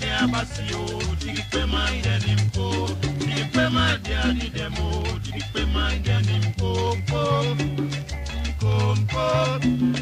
Ni abasi o, pema ni